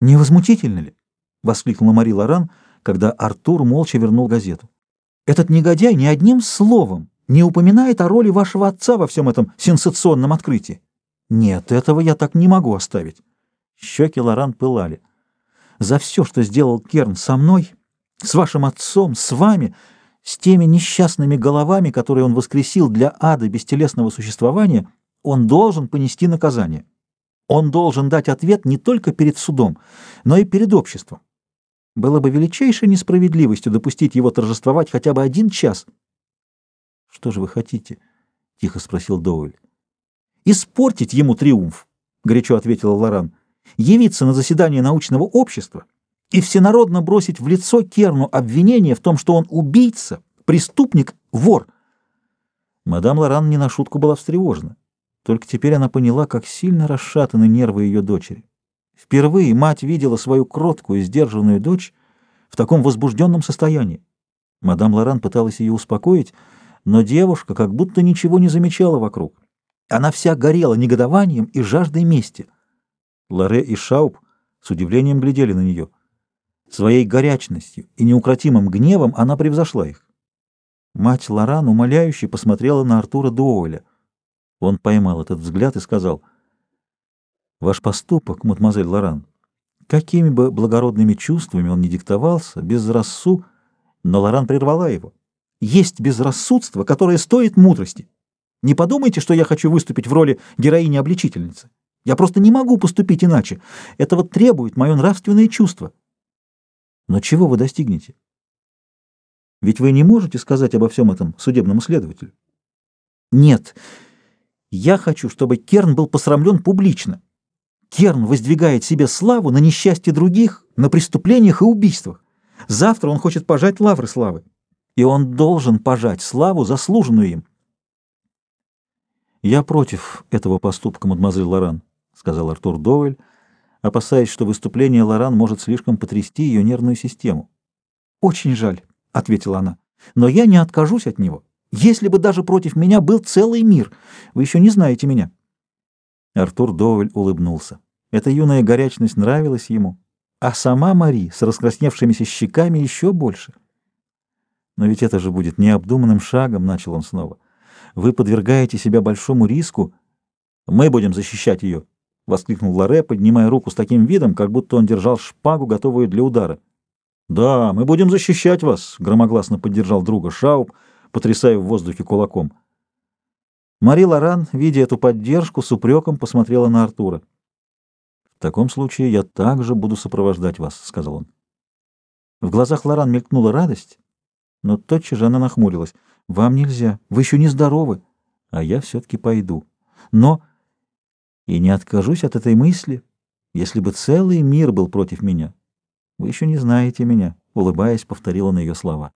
«Невозмутительно ли?» — воскликнула Мари Лоран, когда Артур молча вернул газету. «Этот негодяй ни одним словом не упоминает о роли вашего отца во всем этом сенсационном открытии. Нет, этого я так не могу оставить». Щеки Лоран пылали. «За все, что сделал Керн со мной, с вашим отцом, с вами, с теми несчастными головами, которые он воскресил для ада бестелесного существования, он должен понести наказание». Он должен дать ответ не только перед судом, но и перед обществом. Было бы величайшей несправедливостью допустить его торжествовать хотя бы один час. — Что же вы хотите? — тихо спросил Доуэль. — Испортить ему триумф, — горячо ответила Лоран. — Явиться на заседание научного общества и всенародно бросить в лицо Керну обвинение в том, что он убийца, преступник, вор. Мадам Лоран не на шутку была встревожена. Только теперь она поняла, как сильно расшатаны нервы ее дочери. Впервые мать видела свою кроткую, сдержанную дочь в таком возбужденном состоянии. Мадам Лоран пыталась ее успокоить, но девушка как будто ничего не замечала вокруг. Она вся горела негодованием и жаждой мести. Лоре и Шауп с удивлением глядели на нее. Своей горячностью и неукротимым гневом она превзошла их. Мать Лоран умоляюще посмотрела на Артура Дуоля. Он поймал этот взгляд и сказал, «Ваш поступок, мадемуазель Лоран, какими бы благородными чувствами он ни диктовался, безрассу...» Но Лоран прервала его. «Есть безрассудство, которое стоит мудрости. Не подумайте, что я хочу выступить в роли героини-обличительницы. Я просто не могу поступить иначе. Этого требует мое нравственное чувство». «Но чего вы достигнете? Ведь вы не можете сказать обо всем этом судебному следователю?» «Нет». Я хочу, чтобы Керн был посрамлен публично. Керн воздвигает себе славу на несчастье других, на преступлениях и убийствах. Завтра он хочет пожать лавры славы. И он должен пожать славу, заслуженную им. «Я против этого поступка, мадемуазель Лоран», — сказал Артур Довель, опасаясь, что выступление Лоран может слишком потрясти ее нервную систему. «Очень жаль», — ответила она, — «но я не откажусь от него». Если бы даже против меня был целый мир. Вы еще не знаете меня. Артур Довель улыбнулся. Эта юная горячность нравилась ему, а сама Мари с раскрасневшимися щеками еще больше. Но ведь это же будет необдуманным шагом, начал он снова. Вы подвергаете себя большому риску. Мы будем защищать ее, воскликнул Ларе, поднимая руку с таким видом, как будто он держал шпагу, готовую для удара. Да, мы будем защищать вас, громогласно поддержал друга Шауп потрясая в воздухе кулаком. Мари Лоран, видя эту поддержку, с упреком посмотрела на Артура. «В таком случае я также буду сопровождать вас», — сказал он. В глазах Лоран мелькнула радость, но тотчас же она нахмурилась. «Вам нельзя, вы еще не здоровы, а я все-таки пойду. Но и не откажусь от этой мысли, если бы целый мир был против меня. Вы еще не знаете меня», — улыбаясь, повторила на ее слова.